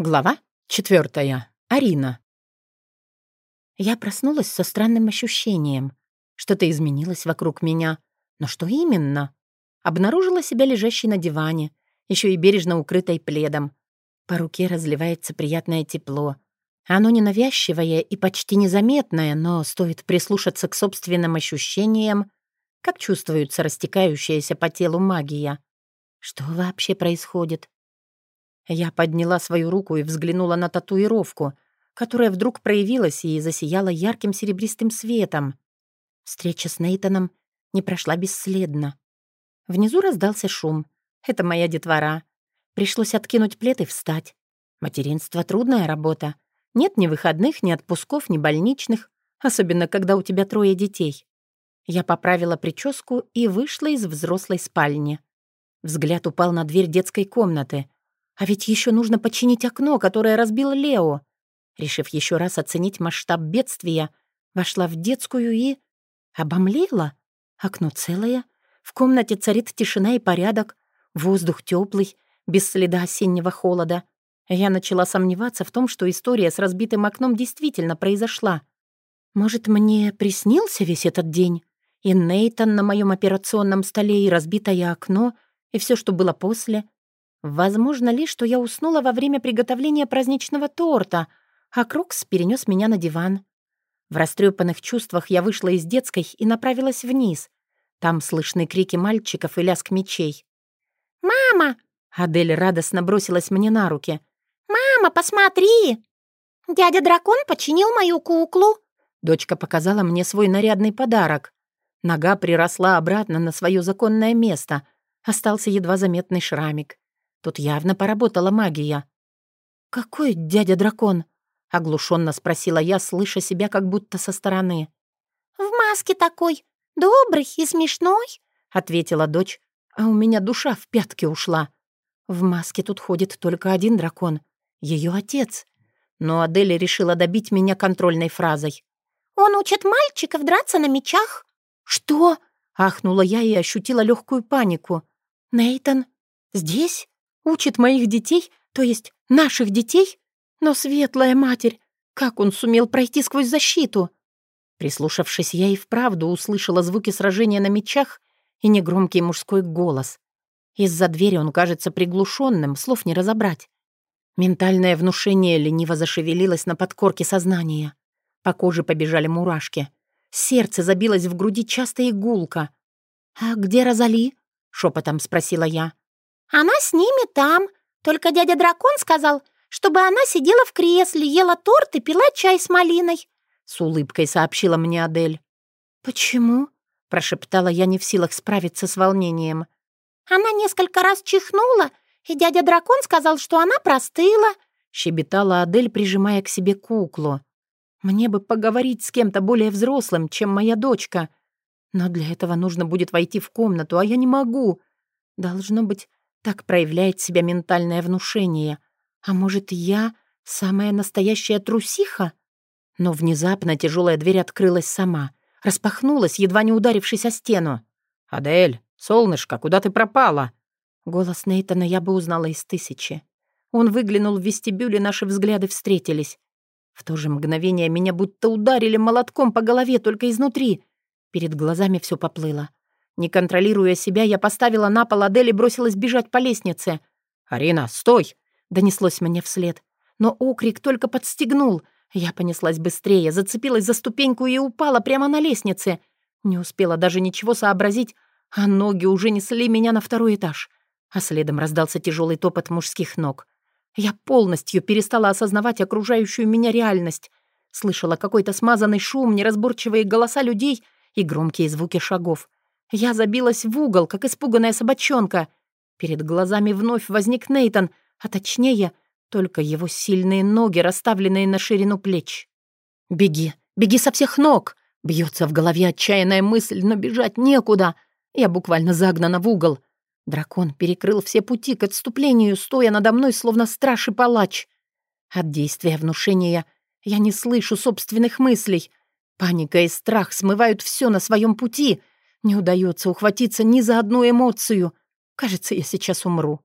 Глава четвертая. Арина. Я проснулась со странным ощущением. Что-то изменилось вокруг меня. Но что именно? Обнаружила себя лежащей на диване, еще и бережно укрытой пледом. По руке разливается приятное тепло. Оно ненавязчивое и почти незаметное, но стоит прислушаться к собственным ощущениям, как чувствуется растекающаяся по телу магия. Что вообще происходит? Я подняла свою руку и взглянула на татуировку, которая вдруг проявилась и засияла ярким серебристым светом. Встреча с Нейтаном не прошла бесследно. Внизу раздался шум. Это моя детвора. Пришлось откинуть плед и встать. Материнство — трудная работа. Нет ни выходных, ни отпусков, ни больничных, особенно когда у тебя трое детей. Я поправила прическу и вышла из взрослой спальни. Взгляд упал на дверь детской комнаты — а ведь еще нужно починить окно, которое разбил Лео. Решив еще раз оценить масштаб бедствия, вошла в детскую и... Обомлела. Окно целое. В комнате царит тишина и порядок. Воздух теплый, без следа осеннего холода. Я начала сомневаться в том, что история с разбитым окном действительно произошла. Может, мне приснился весь этот день? И Нейтан на моем операционном столе, и разбитое окно, и все, что было после — Возможно ли, что я уснула во время приготовления праздничного торта, а Крокс перенес меня на диван. В растрепанных чувствах я вышла из детской и направилась вниз. Там слышны крики мальчиков и лязг мечей. «Мама!» — Адель радостно бросилась мне на руки. «Мама, посмотри! Дядя дракон починил мою куклу!» Дочка показала мне свой нарядный подарок. Нога приросла обратно на свое законное место. Остался едва заметный шрамик. Тут явно поработала магия. «Какой дядя-дракон?» — оглушенно спросила я, слыша себя как будто со стороны. «В маске такой, добрый и смешной», — ответила дочь, а у меня душа в пятки ушла. В маске тут ходит только один дракон, ее отец. Но Адель решила добить меня контрольной фразой. «Он учит мальчиков драться на мечах». «Что?» — ахнула я и ощутила легкую панику. «Нейтан здесь?» Учит моих детей, то есть наших детей? Но светлая матерь, как он сумел пройти сквозь защиту? Прислушавшись, я и вправду услышала звуки сражения на мечах и негромкий мужской голос. Из-за двери он кажется приглушенным, слов не разобрать. Ментальное внушение лениво зашевелилось на подкорке сознания. По коже побежали мурашки. Сердце забилось в груди часто и. «А где Розали?» — шепотом спросила я. Она с ними там. Только дядя дракон сказал, чтобы она сидела в кресле, ела торт и пила чай с малиной», — с улыбкой сообщила мне Адель. «Почему?» — прошептала я не в силах справиться с волнением. «Она несколько раз чихнула, и дядя дракон сказал, что она простыла», — щебетала Адель, прижимая к себе куклу. «Мне бы поговорить с кем-то более взрослым, чем моя дочка. Но для этого нужно будет войти в комнату, а я не могу. Должно быть, так проявляет себя ментальное внушение. А может, я самая настоящая трусиха? Но внезапно тяжелая дверь открылась сама. Распахнулась, едва не ударившись о стену. «Адель, солнышко, куда ты пропала?» Голос Нейтана я бы узнала из тысячи. Он выглянул в вестибюле, наши взгляды встретились. В то же мгновение меня будто ударили молотком по голове только изнутри. Перед глазами все поплыло. Не контролируя себя, я поставила на пол Адель и бросилась бежать по лестнице. «Арина, стой!» — донеслось мне вслед. Но окрик только подстегнул. Я понеслась быстрее, зацепилась за ступеньку и упала прямо на лестнице. Не успела даже ничего сообразить, а ноги уже несли меня на второй этаж. А следом раздался тяжелый топот мужских ног. Я полностью перестала осознавать окружающую меня реальность. Слышала какой-то смазанный шум, неразборчивые голоса людей и громкие звуки шагов. Я забилась в угол, как испуганная собачонка. Перед глазами вновь возник Нейтон, а точнее, только его сильные ноги, расставленные на ширину плеч. «Беги, беги со всех ног!» Бьется в голове отчаянная мысль, но бежать некуда. Я буквально загнана в угол. Дракон перекрыл все пути к отступлению, стоя надо мной, словно страж и палач. От действия внушения я не слышу собственных мыслей. Паника и страх смывают все на своем пути — не удается ухватиться ни за одну эмоцию. Кажется, я сейчас умру.